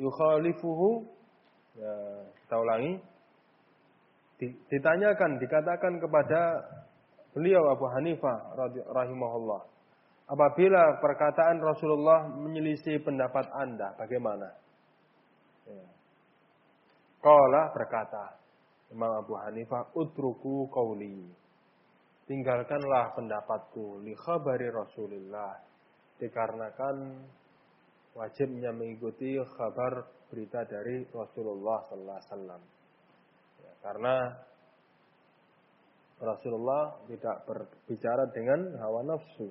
S1: yukhalifuhu ya kita ulangi ditanyakan dikatakan kepada beliau Abu Hanifah rahimahullah apabila perkataan Rasulullah menyelisih pendapat Anda bagaimana ya. Berkata Imam Abu Hanifah utruku qauli. Tinggalkanlah pendapatku li khabari Rasulullah. Dikarenakan wajibnya mengikuti kabar berita dari Rasulullah sallallahu alaihi wasallam. Ya, karena Rasulullah tidak berbicara dengan hawa nafsu.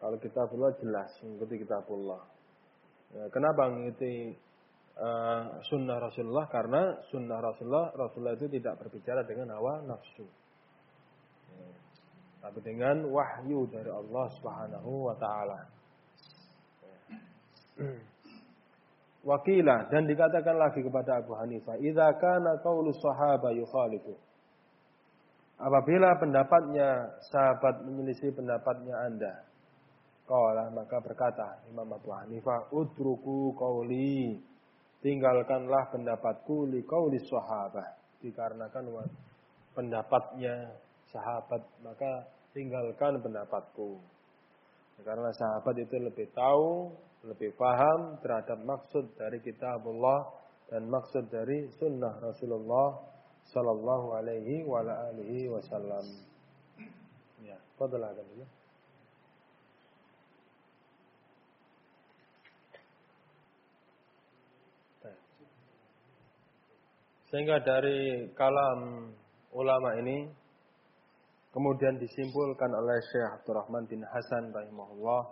S1: Kalau kita kitabullah jelas mengikuti kitabullah. Ya, kenapa mengikuti uh, sunnah Rasulullah karena sunnah Rasulullah Rasulullah itu tidak berbicara dengan hawa nafsu. Tapi dengan wahyu dari Allah Subhanahu wa taala. Wakilah dan dikatakan lagi kepada Abu Hanifah, "Idza kana qaulu sahaba yukhalifu." Apabila pendapatnya sahabat menyelisih pendapatnya Anda, Qala maka berkata Imam Abu Hanifah, "Utruku qauli." tinggalkanlah pendapatku li qauli sahabah dikarenakan pendapatnya sahabat maka tinggalkan pendapatku. Karena sahabat itu lebih tahu lebih paham terhadap maksud dari kitabullah dan maksud dari sunnah Rasulullah sallallahu alaihi wa alihi wasallam. Ya fadlan ya Sehingga dari kalam ulama ini kemudian disimpulkan oleh Syekh Abdurrahman bin Hasan rahimahullah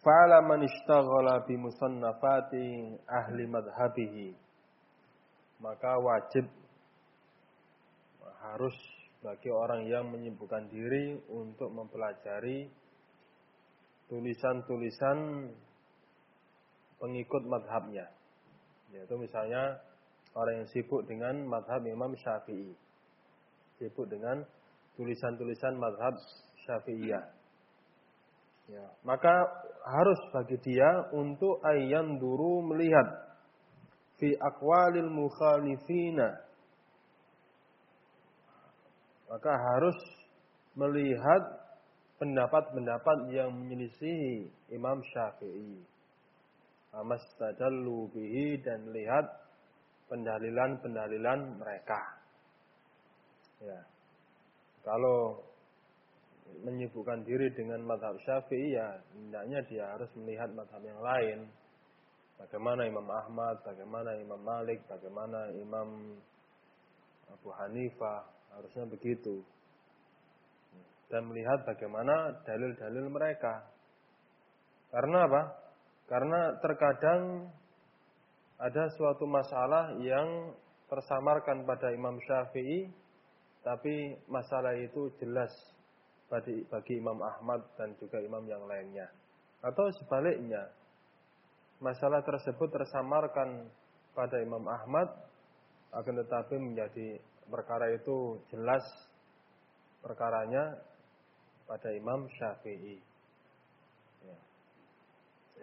S1: fa'ala man ishtaghala bi musannafati ahli madhhabihi maka wajib harus bagi orang yang menyibukkan diri untuk mempelajari tulisan-tulisan pengikut madhabnya. Yaitu misalnya orang yang sibuk dengan madhab Imam Syafi'i. Sibuk dengan tulisan-tulisan madhab Syafi'iyah. Ya, maka harus bagi dia untuk ayam duru melihat fi akwalil mukhalifina. Maka harus melihat pendapat-pendapat yang menyelisihi Imam Syafi'i. Amastadallu bihi dan lihat pendalilan-pendalilan mereka. Ya. Kalau menyibukkan diri dengan madhab syafi'i ya hendaknya dia harus melihat madhab yang lain. Bagaimana Imam Ahmad, bagaimana Imam Malik, bagaimana Imam Abu Hanifah, harusnya begitu. Dan melihat bagaimana dalil-dalil mereka. Karena apa? Karena terkadang ada suatu masalah yang tersamarkan pada Imam Syafi'i, tapi masalah itu jelas bagi, bagi Imam Ahmad dan juga imam yang lainnya. Atau sebaliknya, masalah tersebut tersamarkan pada Imam Ahmad, akan tetapi menjadi perkara itu jelas perkaranya pada Imam Syafi'i. Ya.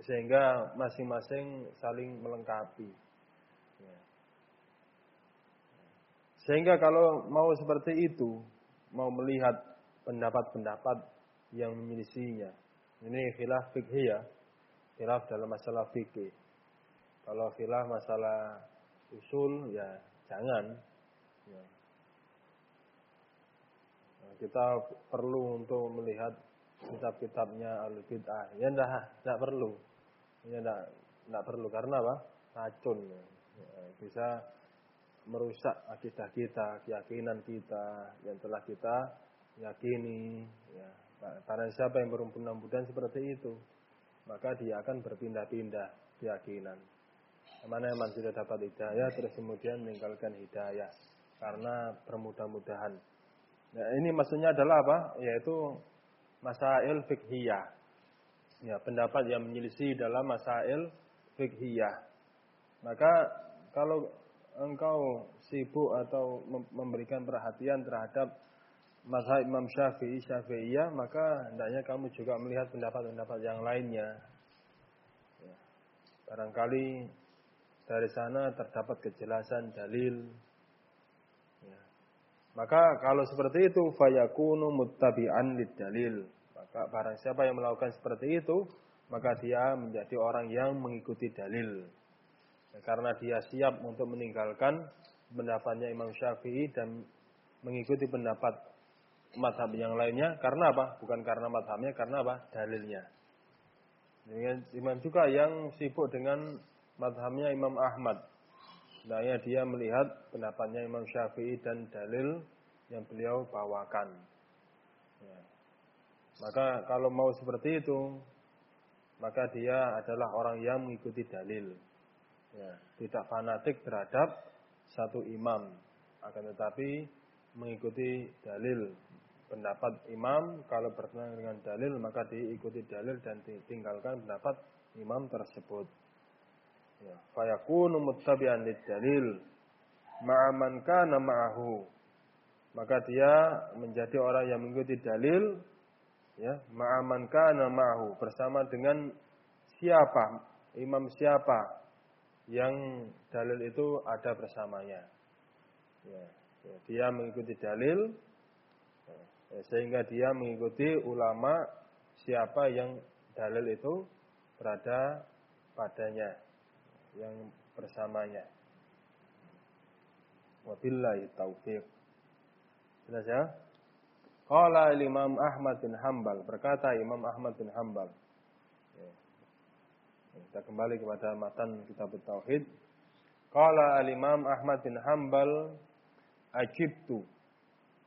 S1: Sehingga masing-masing saling melengkapi. Ya. Sehingga kalau mau seperti itu, mau melihat pendapat-pendapat yang menyelisihinya. Ini khilaf fikih ya. Khilaf dalam masalah fikih. Kalau khilaf masalah usul ya jangan. Ya. Nah, kita perlu untuk melihat kitab-kitabnya al-bid'ah. Ya enggak, enggak perlu. Ya enggak, enggak perlu karena apa? Racun. Ya. Bisa merusak akidah kita, keyakinan kita yang telah kita yakini ya. Karena siapa yang bermudah-mudahan seperti itu maka dia akan berpindah-pindah keyakinan. Mana yang sudah dapat hidayah terus kemudian meninggalkan hidayah karena bermudah-mudahan. Nah ini maksudnya adalah apa? Yaitu masail fikhiyah ya pendapat yang menyelisih dalam masail fikhiyah maka kalau engkau sibuk atau memberikan perhatian terhadap mazhab Imam Syafi'i Syafi'iyah maka hendaknya kamu juga melihat pendapat-pendapat yang lainnya. Ya. Barangkali dari sana terdapat kejelasan dalil. Ya. Maka kalau seperti itu fayakunu muttabi'an lid dalil. Maka barang siapa yang melakukan seperti itu maka dia menjadi orang yang mengikuti dalil. Karena dia siap untuk meninggalkan pendapatnya Imam Syafi'i dan mengikuti pendapat madhab yang lainnya karena apa? Bukan karena madhabnya, karena apa? Dalilnya. Imam juga yang sibuk dengan madhabnya Imam Ahmad. Nah, dia melihat pendapatnya Imam Syafi'i dan dalil yang beliau bawakan. Ya. Maka kalau mau seperti itu, maka dia adalah orang yang mengikuti dalil. Ya, tidak fanatik terhadap satu imam, akan tetapi mengikuti dalil pendapat imam. Kalau bertentangan dengan dalil maka diikuti dalil dan ditinggalkan pendapat imam tersebut. Ya, fayakunu muttabi'an dalil ma'aman kana ma'ahu. Maka dia menjadi orang yang mengikuti dalil. Ya, ma'aman kana ma'ahu. Bersama dengan siapa, imam siapa yang dalil itu ada bersamanya. Ya, ya dia mengikuti dalil Ya, sehingga dia mengikuti ulama siapa yang dalil itu berada padanya yang bersamanya. Wabillahi taufiq. Jelas ya? Qala Imam Ahmad bin Hambal, berkata Imam Ahmad bin Hambal. Kita kembali kepada matan kitab tauhid. Qala al-Imam Ahmad bin Hambal ajibtu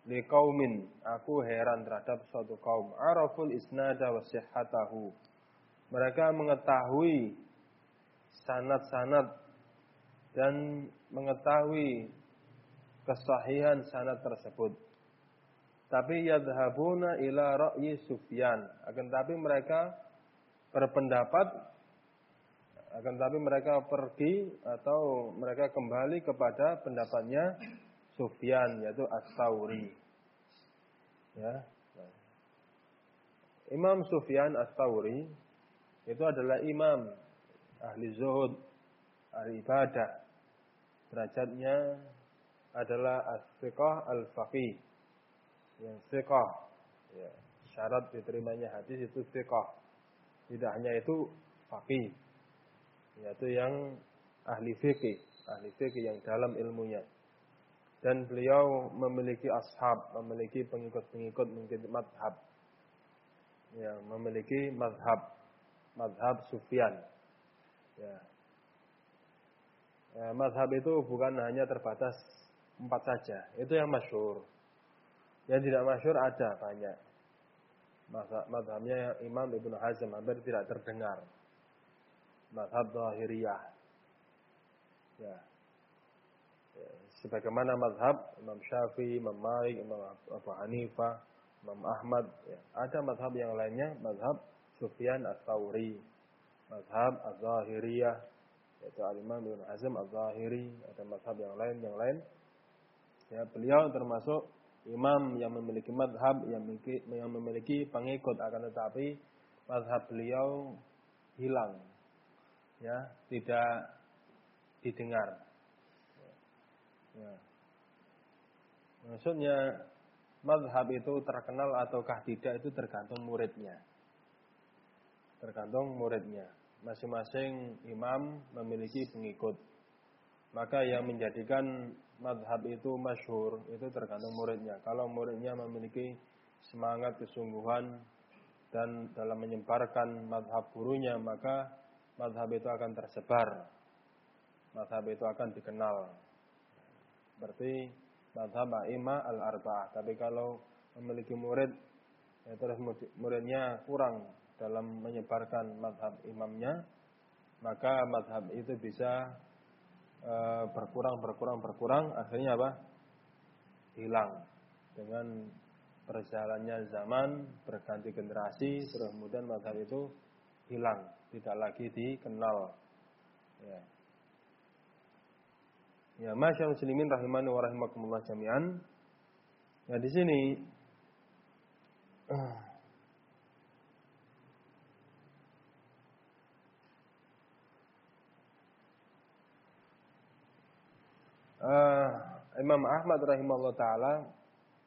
S1: liqaumin aku heran terhadap suatu kaum araful isnada wa sihhatahu mereka mengetahui sanad-sanad dan mengetahui kesahihan sanad tersebut Tapi yadhabuna ila ra'yi Sufyan. Akan tapi mereka berpendapat akan tapi mereka pergi atau mereka kembali kepada pendapatnya Sufyan yaitu As-Sauri. Ya. Imam Sufyan As-Sauri itu adalah imam ahli zuhud, ahli ibadah. Derajatnya adalah as-siqah al-faqih. Yang siqah. Ya, syarat diterimanya hadis itu siqah. Tidak hanya itu faqih yaitu yang ahli fikih, ahli fikih yang dalam ilmunya. Dan beliau memiliki ashab, memiliki pengikut-pengikut mungkin madhab. Ya, memiliki madhab, madhab Sufyan. Ya. ya. Madhab itu bukan hanya terbatas empat saja, itu yang masyur. Yang tidak masyur ada banyak. Madhabnya Imam Ibn Hazm hampir tidak terdengar mazhab Zahiriyah. Ya. ya. Sebagaimana mazhab Imam Syafi'i, Imam Malik, Imam Abu Hanifah, Imam Ahmad, ya. ada mazhab yang lainnya, mazhab Sufyan Ats-Tsauri, mazhab Az-Zahiriyah, yaitu Al-Imam Ibn Hazm Az-Zahiri, ada mazhab yang lain yang lain. Ya, beliau termasuk imam yang memiliki madhab yang memiliki, yang memiliki pengikut akan tetapi madhab beliau hilang ya tidak didengar. Ya. Maksudnya madhab itu terkenal ataukah tidak itu tergantung muridnya. Tergantung muridnya. Masing-masing imam memiliki pengikut. Maka yang menjadikan madhab itu masyhur itu tergantung muridnya. Kalau muridnya memiliki semangat kesungguhan dan dalam menyebarkan madhab gurunya maka madhab itu akan tersebar. Madhab itu akan dikenal. Berarti madhab a'imah al-arba'ah. Tapi kalau memiliki murid, ya terus muridnya kurang dalam menyebarkan madhab imamnya, maka madhab itu bisa e, berkurang, berkurang, berkurang. Akhirnya apa? Hilang. Dengan perjalannya zaman, berganti generasi, terus kemudian madhab itu hilang tidak lagi dikenal. Ya. Ya, masyaallah muslimin rahimani wa rahimakumullah jami'an. Ya di sini uh, Imam Ahmad rahimahullah taala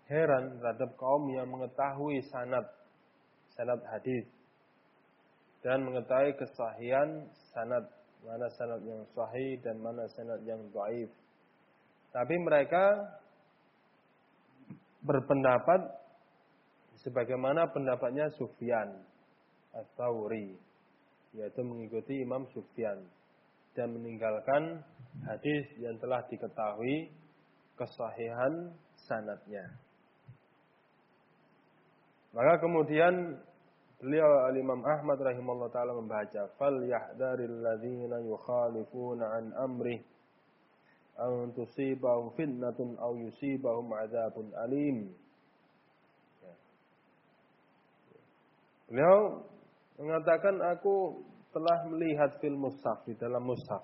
S1: heran terhadap kaum yang mengetahui sanad sanad hadis dan mengetahui kesahihan sanad mana sanad yang sahih dan mana sanad yang dhaif. Tapi mereka berpendapat sebagaimana pendapatnya Sufyan Ats-Tsauri yaitu mengikuti Imam Sufyan dan meninggalkan hadis yang telah diketahui kesahihan sanadnya. Maka kemudian Beliau Al-Imam Ahmad rahimahullah taala membaca fal yahdharil ladzina yukhalifuna an amri an tusibahum fitnatun aw yusibahum adzabun alim. Ya. Beliau mengatakan aku telah melihat fil mushaf di dalam mushaf.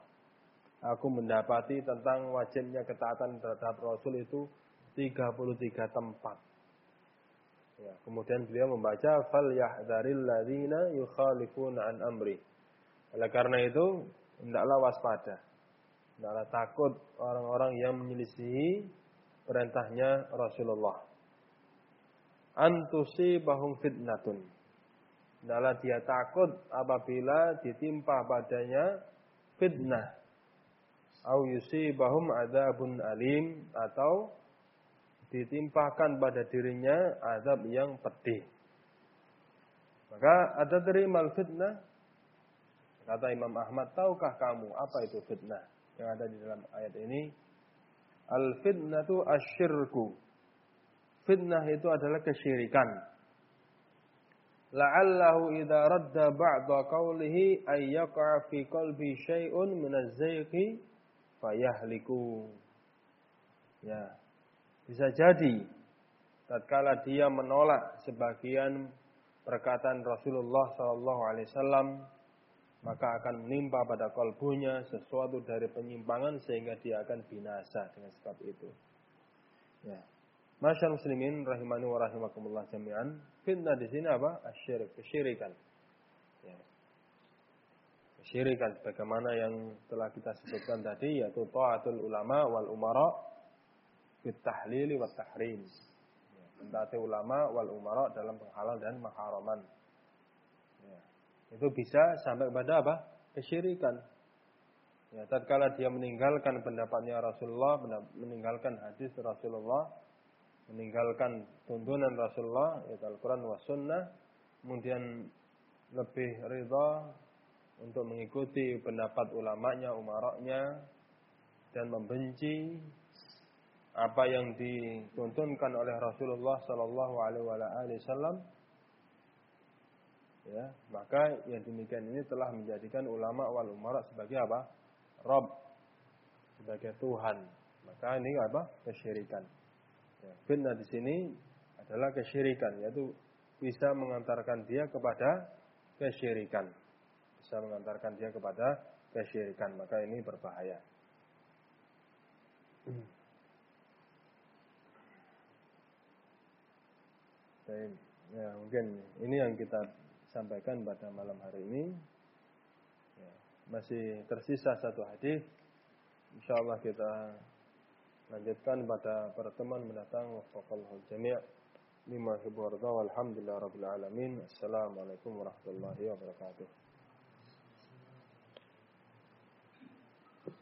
S1: Aku mendapati tentang wajibnya ketaatan terhadap Rasul itu 33 tempat. Ya, kemudian beliau membaca fal yahdharil ladzina yukhalifuna an amri. Oleh karena itu, hendaklah waspada. Hendaklah takut orang-orang yang menyelisihi perintahnya Rasulullah. Antusi bahum fitnatun. Hendaklah dia takut apabila ditimpa padanya fitnah. Au yusibahum adabun alim atau ditimpakan pada dirinya azab yang pedih. Maka ada dari mal fitnah. Kata Imam Ahmad, tahukah kamu apa itu fitnah yang ada di dalam ayat ini? Al fitnah itu asyirku. Fitnah itu adalah kesyirikan. La'allahu idza radda ba'da qawlihi ay fi qalbi syai'un min fayahliku. Ya, bisa jadi tatkala dia menolak sebagian perkataan Rasulullah sallallahu alaihi wasallam maka akan menimpa pada kalbunya sesuatu dari penyimpangan sehingga dia akan binasa dengan sebab itu. Ya. Masyaallah muslimin rahimani wa rahimakumullah jami'an. Fitnah di sini apa? Asyirik, kesyirikan. Ya. Kesyirikan sebagaimana yang telah kita sebutkan tadi yaitu taatul ulama wal umara fit tahlili wat tahrim. Ya. Mentaati ulama wal umara dalam penghalal dan mengharaman. Ya. Itu bisa sampai kepada apa? Kesyirikan. Ya, tatkala dia meninggalkan pendapatnya Rasulullah, meninggalkan hadis Rasulullah, meninggalkan tuntunan Rasulullah yaitu Al-Quran wa Sunnah kemudian lebih ridha untuk mengikuti pendapat ulamanya, umaroknya dan membenci apa yang dituntunkan oleh Rasulullah Sallallahu Alaihi Wasallam. Ya maka yang demikian ini telah menjadikan ulama wal umara sebagai apa? Rob sebagai Tuhan. Maka ini apa? Kesyirikan. Ya, fitnah di sini adalah kesyirikan, yaitu bisa mengantarkan dia kepada kesyirikan. Bisa mengantarkan dia kepada kesyirikan, maka ini berbahaya. Ya, mungkin ini yang kita sampaikan pada malam hari ini. Ya, masih tersisa satu hadis. Insya Allah kita lanjutkan pada pertemuan mendatang jami' lima rabbil alamin assalamualaikum warahmatullahi wabarakatuh